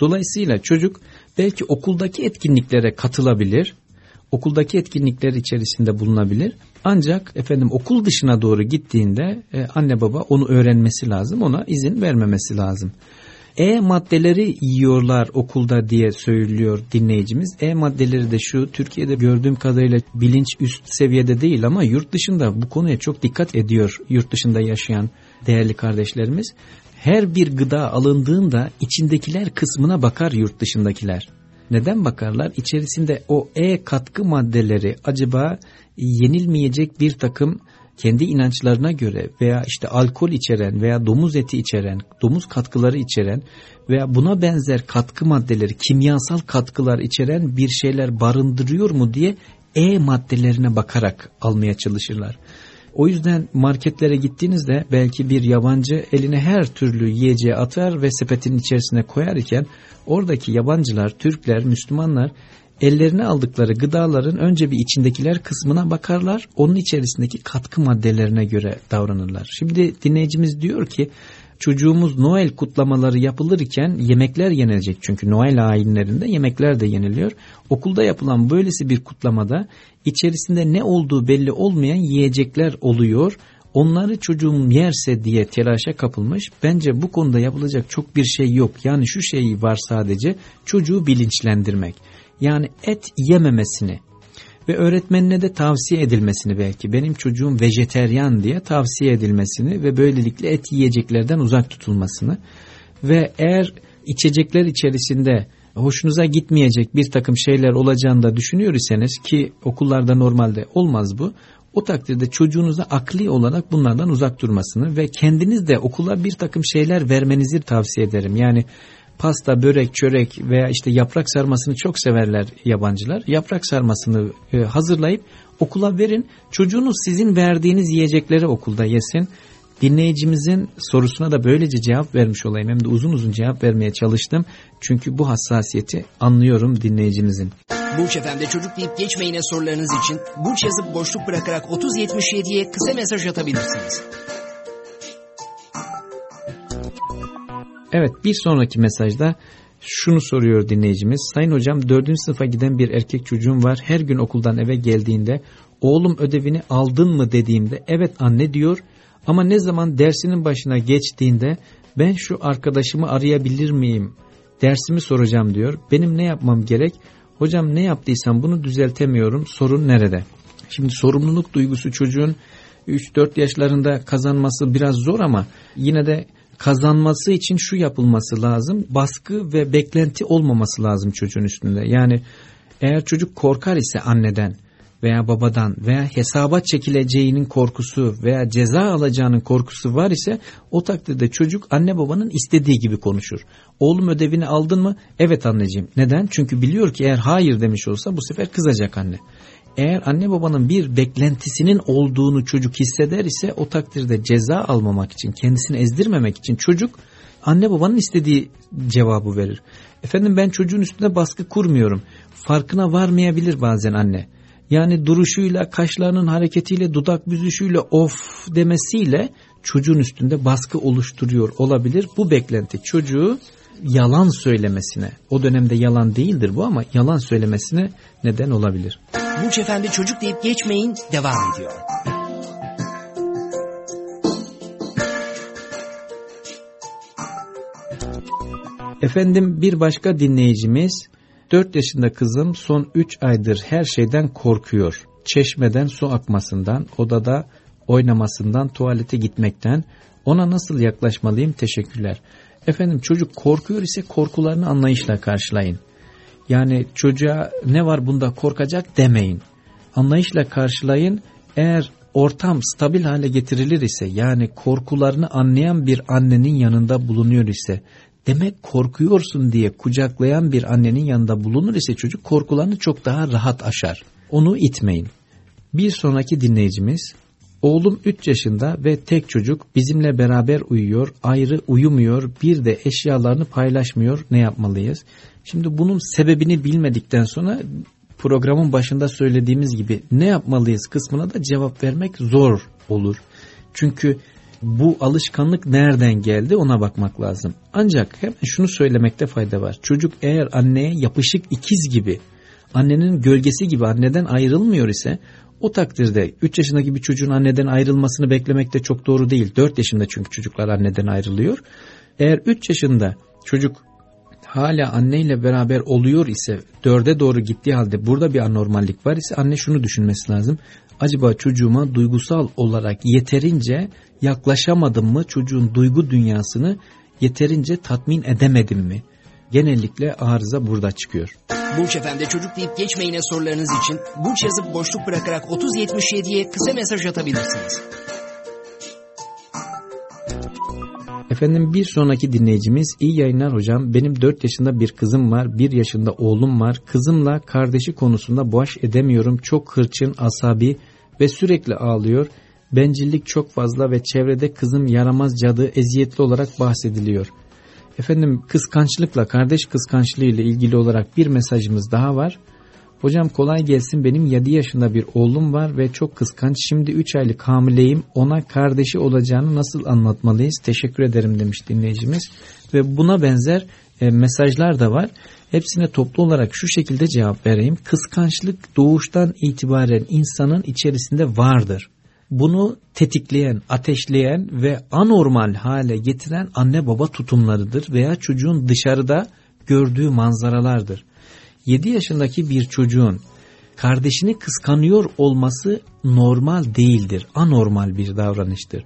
Dolayısıyla çocuk belki okuldaki etkinliklere katılabilir. Okuldaki etkinlikler içerisinde bulunabilir. Ancak efendim okul dışına doğru gittiğinde e, anne baba onu öğrenmesi lazım. Ona izin vermemesi lazım. E maddeleri yiyorlar okulda diye söylüyor dinleyicimiz. E maddeleri de şu Türkiye'de gördüğüm kadarıyla bilinç üst seviyede değil ama yurt dışında bu konuya çok dikkat ediyor yurt dışında yaşayan değerli kardeşlerimiz. Her bir gıda alındığında içindekiler kısmına bakar yurt dışındakiler. Neden bakarlar? İçerisinde o E katkı maddeleri acaba yenilmeyecek bir takım kendi inançlarına göre veya işte alkol içeren veya domuz eti içeren, domuz katkıları içeren veya buna benzer katkı maddeleri, kimyasal katkılar içeren bir şeyler barındırıyor mu diye E maddelerine bakarak almaya çalışırlar. O yüzden marketlere gittiğinizde belki bir yabancı eline her türlü yiyeceği atar ve sepetin içerisine koyar iken oradaki yabancılar, Türkler, Müslümanlar ellerine aldıkları gıdaların önce bir içindekiler kısmına bakarlar. Onun içerisindeki katkı maddelerine göre davranırlar. Şimdi dinleyicimiz diyor ki çocuğumuz Noel kutlamaları yapılırken yemekler yenilecek. Çünkü Noel ayinlerinde yemekler de yeniliyor. Okulda yapılan böylesi bir kutlamada içerisinde ne olduğu belli olmayan yiyecekler oluyor. Onları çocuğum yerse diye telaşa kapılmış. Bence bu konuda yapılacak çok bir şey yok. Yani şu şeyi var sadece çocuğu bilinçlendirmek. Yani et yememesini ve öğretmenine de tavsiye edilmesini belki benim çocuğum vejeteryan diye tavsiye edilmesini ve böylelikle et yiyeceklerden uzak tutulmasını ve eğer içecekler içerisinde hoşunuza gitmeyecek bir takım şeyler olacağını da düşünüyor iseniz ki okullarda normalde olmaz bu. O takdirde çocuğunuza akli olarak bunlardan uzak durmasını ve kendiniz de okula bir takım şeyler vermenizi tavsiye ederim. Yani pasta, börek, çörek veya işte yaprak sarmasını çok severler yabancılar. Yaprak sarmasını e, hazırlayıp okula verin. Çocuğunuz sizin verdiğiniz yiyecekleri okulda yesin. Dinleyicimizin sorusuna da böylece cevap vermiş olayım. Hem de uzun uzun cevap vermeye çalıştım. Çünkü bu hassasiyeti anlıyorum dinleyicimizin. Burç Efendi çocuk deyip geçmeyine sorularınız için Burç yazıp boşluk bırakarak 3077'ye kısa mesaj atabilirsiniz. Evet bir sonraki mesajda şunu soruyor dinleyicimiz. Sayın hocam 4. sınıfa giden bir erkek çocuğum var. Her gün okuldan eve geldiğinde oğlum ödevini aldın mı dediğimde evet anne diyor. Ama ne zaman dersinin başına geçtiğinde ben şu arkadaşımı arayabilir miyim? Dersimi soracağım diyor. Benim ne yapmam gerek? Hocam ne yaptıysam bunu düzeltemiyorum. Sorun nerede? Şimdi sorumluluk duygusu çocuğun 3-4 yaşlarında kazanması biraz zor ama yine de kazanması için şu yapılması lazım. Baskı ve beklenti olmaması lazım çocuğun üstünde. Yani eğer çocuk korkar ise anneden veya babadan veya hesaba çekileceğinin korkusu veya ceza alacağının korkusu var ise o takdirde çocuk anne babanın istediği gibi konuşur. Oğlum ödevini aldın mı? Evet anneciğim. Neden? Çünkü biliyor ki eğer hayır demiş olsa bu sefer kızacak anne. Eğer anne babanın bir beklentisinin olduğunu çocuk hisseder ise o takdirde ceza almamak için, kendisini ezdirmemek için çocuk anne babanın istediği cevabı verir. Efendim ben çocuğun üstüne baskı kurmuyorum. Farkına varmayabilir bazen anne. Yani duruşuyla, kaşlarının hareketiyle, dudak büzüşüyle, of demesiyle çocuğun üstünde baskı oluşturuyor olabilir. Bu beklenti çocuğu yalan söylemesine, o dönemde yalan değildir bu ama yalan söylemesine neden olabilir. Burç Efendi çocuk deyip geçmeyin devam ediyor. Efendim bir başka dinleyicimiz 4 yaşında kızım son 3 aydır her şeyden korkuyor. Çeşmeden su akmasından, odada oynamasından, tuvalete gitmekten. Ona nasıl yaklaşmalıyım? Teşekkürler. Efendim çocuk korkuyor ise korkularını anlayışla karşılayın. Yani çocuğa ne var bunda korkacak demeyin. Anlayışla karşılayın. Eğer ortam stabil hale getirilir ise yani korkularını anlayan bir annenin yanında bulunuyor ise demek korkuyorsun diye kucaklayan bir annenin yanında bulunur ise çocuk korkularını çok daha rahat aşar. Onu itmeyin. Bir sonraki dinleyicimiz Oğlum 3 yaşında ve tek çocuk bizimle beraber uyuyor, ayrı uyumuyor, bir de eşyalarını paylaşmıyor. Ne yapmalıyız? Şimdi bunun sebebini bilmedikten sonra programın başında söylediğimiz gibi ne yapmalıyız kısmına da cevap vermek zor olur. Çünkü bu alışkanlık nereden geldi ona bakmak lazım. Ancak hemen şunu söylemekte fayda var. Çocuk eğer anneye yapışık ikiz gibi, annenin gölgesi gibi anneden ayrılmıyor ise o takdirde 3 yaşındaki bir çocuğun anneden ayrılmasını beklemek de çok doğru değil. 4 yaşında çünkü çocuklar anneden ayrılıyor. Eğer 3 yaşında çocuk hala anneyle beraber oluyor ise 4'e doğru gittiği halde burada bir anormallik var ise anne şunu düşünmesi lazım. Acaba çocuğuma duygusal olarak yeterince yaklaşamadım mı çocuğun duygu dünyasını yeterince tatmin edemedim mi? Genellikle arıza burada çıkıyor. Burç Efendi çocuk deyip geçmeyine sorularınız için Burç yazıp boşluk bırakarak 3077'ye kısa mesaj atabilirsiniz. Efendim bir sonraki dinleyicimiz iyi yayınlar hocam. Benim 4 yaşında bir kızım var, 1 yaşında oğlum var. Kızımla kardeşi konusunda baş edemiyorum. Çok hırçın, asabi ve sürekli ağlıyor. Bencillik çok fazla ve çevrede kızım yaramaz cadı eziyetli olarak bahsediliyor. Efendim kıskançlıkla, kardeş kıskançlığı ile ilgili olarak bir mesajımız daha var. Hocam kolay gelsin benim 7 yaşında bir oğlum var ve çok kıskanç. Şimdi 3 aylık hamileyim. Ona kardeşi olacağını nasıl anlatmalıyız? Teşekkür ederim demiş dinleyicimiz. Ve buna benzer e, mesajlar da var. Hepsine toplu olarak şu şekilde cevap vereyim. Kıskançlık doğuştan itibaren insanın içerisinde vardır. Bunu tetikleyen, ateşleyen ve anormal hale getiren anne baba tutumlarıdır veya çocuğun dışarıda gördüğü manzaralardır. 7 yaşındaki bir çocuğun kardeşini kıskanıyor olması normal değildir, anormal bir davranıştır.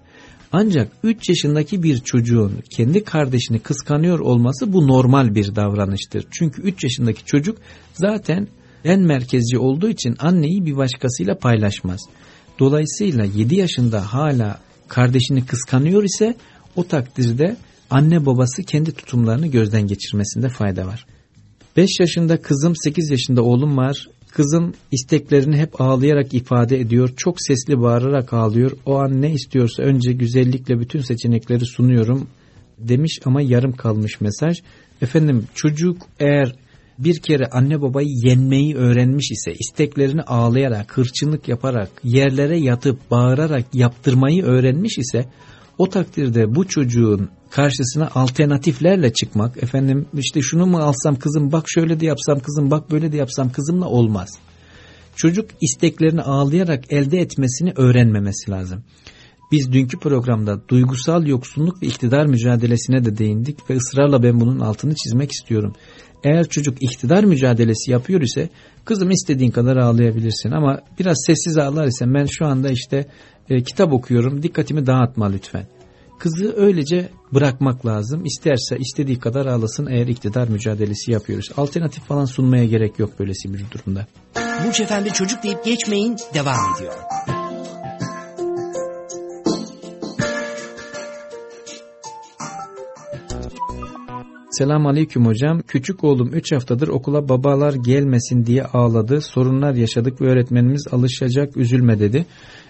Ancak 3 yaşındaki bir çocuğun kendi kardeşini kıskanıyor olması bu normal bir davranıştır. Çünkü 3 yaşındaki çocuk zaten en merkezci olduğu için anneyi bir başkasıyla paylaşmaz. Dolayısıyla 7 yaşında hala kardeşini kıskanıyor ise o takdirde anne babası kendi tutumlarını gözden geçirmesinde fayda var. 5 yaşında kızım 8 yaşında oğlum var. Kızım isteklerini hep ağlayarak ifade ediyor. Çok sesli bağırarak ağlıyor. O an ne istiyorsa önce güzellikle bütün seçenekleri sunuyorum demiş ama yarım kalmış mesaj. Efendim çocuk eğer bir kere anne babayı yenmeyi öğrenmiş ise isteklerini ağlayarak, hırçınlık yaparak, yerlere yatıp bağırarak yaptırmayı öğrenmiş ise O takdirde bu çocuğun karşısına alternatiflerle çıkmak, efendim işte şunu mu alsam kızım bak şöyle de yapsam kızım bak böyle de yapsam kızımla olmaz. Çocuk isteklerini ağlayarak elde etmesini öğrenmemesi lazım. Biz dünkü programda duygusal yoksunluk ve iktidar mücadelesine de değindik ve ısrarla ben bunun altını çizmek istiyorum. Eğer çocuk iktidar mücadelesi yapıyor ise kızım istediğin kadar ağlayabilirsin ama biraz sessiz ağlar ise ben şu anda işte e, kitap okuyorum dikkatimi dağıtma lütfen. Kızı öylece bırakmak lazım. İsterse istediği kadar ağlasın eğer iktidar mücadelesi yapıyoruz. Alternatif falan sunmaya gerek yok böylesi bir durumda. Burç Efendi çocuk deyip geçmeyin devam ediyor. Selam aleyküm hocam. Küçük oğlum 3 haftadır okula babalar gelmesin diye ağladı. Sorunlar yaşadık ve öğretmenimiz alışacak üzülme dedi.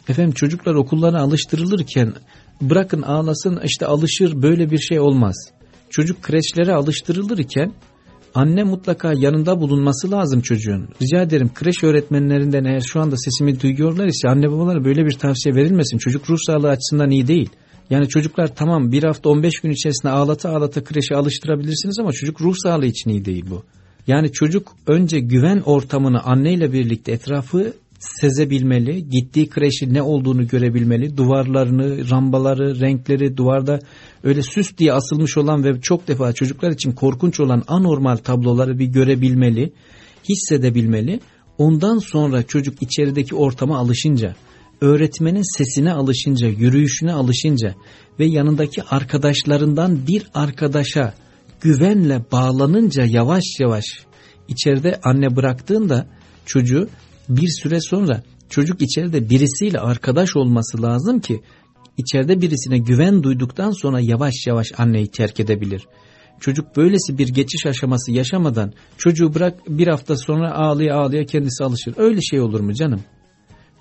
Efendim çocuklar okullara alıştırılırken bırakın ağlasın işte alışır böyle bir şey olmaz. Çocuk kreşlere alıştırılırken anne mutlaka yanında bulunması lazım çocuğun. Rica ederim kreş öğretmenlerinden eğer şu anda sesimi duyuyorlar ise anne babalara böyle bir tavsiye verilmesin. Çocuk ruh sağlığı açısından iyi değil. Yani çocuklar tamam bir hafta 15 gün içerisinde ağlata ağlata kreşe alıştırabilirsiniz ama çocuk ruh sağlığı için iyi değil bu. Yani çocuk önce güven ortamını anneyle birlikte etrafı sezebilmeli, gittiği kreşin ne olduğunu görebilmeli, duvarlarını, rambaları, renkleri, duvarda öyle süs diye asılmış olan ve çok defa çocuklar için korkunç olan anormal tabloları bir görebilmeli, hissedebilmeli. Ondan sonra çocuk içerideki ortama alışınca, öğretmenin sesine alışınca, yürüyüşüne alışınca ve yanındaki arkadaşlarından bir arkadaşa güvenle bağlanınca yavaş yavaş içeride anne bıraktığında çocuğu bir süre sonra çocuk içeride birisiyle arkadaş olması lazım ki içeride birisine güven duyduktan sonra yavaş yavaş anneyi terk edebilir. Çocuk böylesi bir geçiş aşaması yaşamadan çocuğu bırak bir hafta sonra ağlaya ağlaya kendisi alışır. Öyle şey olur mu canım?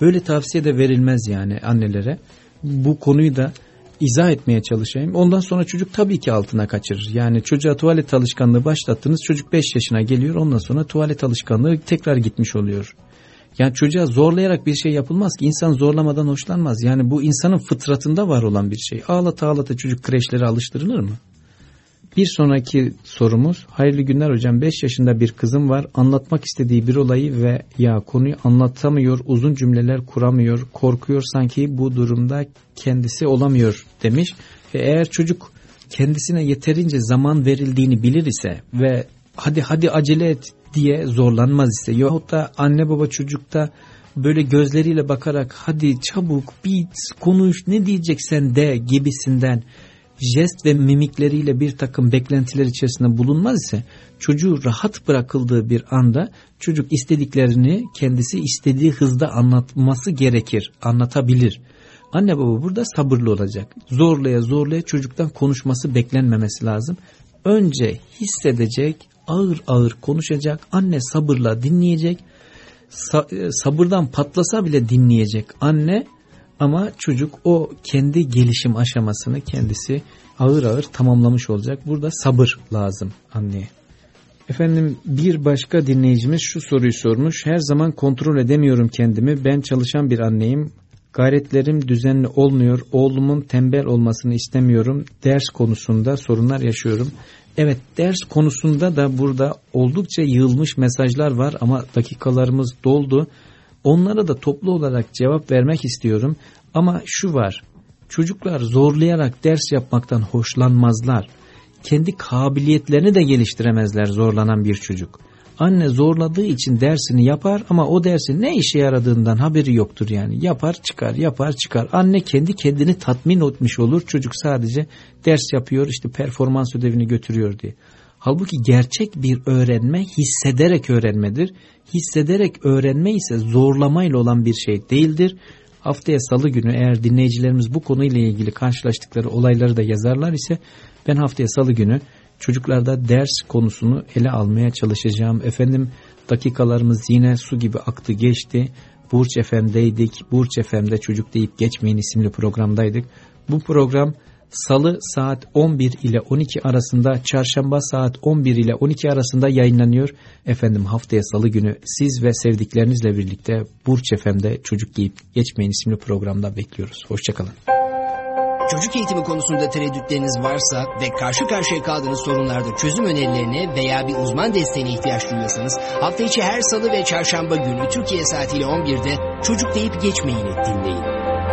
Böyle tavsiye de verilmez yani annelere. Bu konuyu da izah etmeye çalışayım. Ondan sonra çocuk tabii ki altına kaçırır. Yani çocuğa tuvalet alışkanlığı başlattınız. Çocuk 5 yaşına geliyor. Ondan sonra tuvalet alışkanlığı tekrar gitmiş oluyor. Yani çocuğa zorlayarak bir şey yapılmaz ki. İnsan zorlamadan hoşlanmaz. Yani bu insanın fıtratında var olan bir şey. Ağlata ağlata çocuk kreşlere alıştırılır mı? Bir sonraki sorumuz hayırlı günler hocam. 5 yaşında bir kızım var. Anlatmak istediği bir olayı ve ya konuyu anlatamıyor uzun cümleler kuramıyor korkuyor sanki bu durumda kendisi olamıyor demiş. Ve eğer çocuk kendisine yeterince zaman verildiğini bilir ise ve hadi hadi acele et diye zorlanmaz ise yahut da anne baba çocukta böyle gözleriyle bakarak hadi çabuk bit konuş ne diyeceksen de gibisinden jest ve mimikleriyle bir takım beklentiler içerisinde bulunmaz ise çocuğu rahat bırakıldığı bir anda çocuk istediklerini kendisi istediği hızda anlatması gerekir, anlatabilir. Anne baba burada sabırlı olacak. Zorlaya zorlaya çocuktan konuşması beklenmemesi lazım. Önce hissedecek, ağır ağır konuşacak, anne sabırla dinleyecek. E, sabırdan patlasa bile dinleyecek anne ama çocuk o kendi gelişim aşamasını kendisi ağır ağır tamamlamış olacak. Burada sabır lazım anneye. Efendim bir başka dinleyicimiz şu soruyu sormuş. Her zaman kontrol edemiyorum kendimi. Ben çalışan bir anneyim. Gayretlerim düzenli olmuyor. Oğlumun tembel olmasını istemiyorum. Ders konusunda sorunlar yaşıyorum. Evet ders konusunda da burada oldukça yığılmış mesajlar var ama dakikalarımız doldu. Onlara da toplu olarak cevap vermek istiyorum. Ama şu var. Çocuklar zorlayarak ders yapmaktan hoşlanmazlar. Kendi kabiliyetlerini de geliştiremezler zorlanan bir çocuk. Anne zorladığı için dersini yapar ama o dersin ne işe yaradığından haberi yoktur yani. Yapar çıkar yapar çıkar. Anne kendi kendini tatmin etmiş olur. Çocuk sadece ders yapıyor işte performans ödevini götürüyor diye. Halbuki gerçek bir öğrenme hissederek öğrenmedir. Hissederek öğrenme ise zorlamayla olan bir şey değildir. Haftaya salı günü eğer dinleyicilerimiz bu konuyla ilgili karşılaştıkları olayları da yazarlar ise ben haftaya salı günü çocuklarda ders konusunu ele almaya çalışacağım. Efendim dakikalarımız yine su gibi aktı geçti. Burç FM'deydik. Burç FM'de Çocuk Deyip Geçmeyin isimli programdaydık. Bu program Salı saat 11 ile 12 arasında, çarşamba saat 11 ile 12 arasında yayınlanıyor. Efendim haftaya salı günü siz ve sevdiklerinizle birlikte Burç FM'de Çocuk Giyip Geçmeyin isimli programda bekliyoruz. Hoşçakalın. Çocuk eğitimi konusunda tereddütleriniz varsa ve karşı karşıya kaldığınız sorunlarda çözüm önerilerine veya bir uzman desteğine ihtiyaç duyuyorsanız hafta içi her salı ve çarşamba günü Türkiye saatiyle 11'de Çocuk Deyip Geçmeyin dinleyin.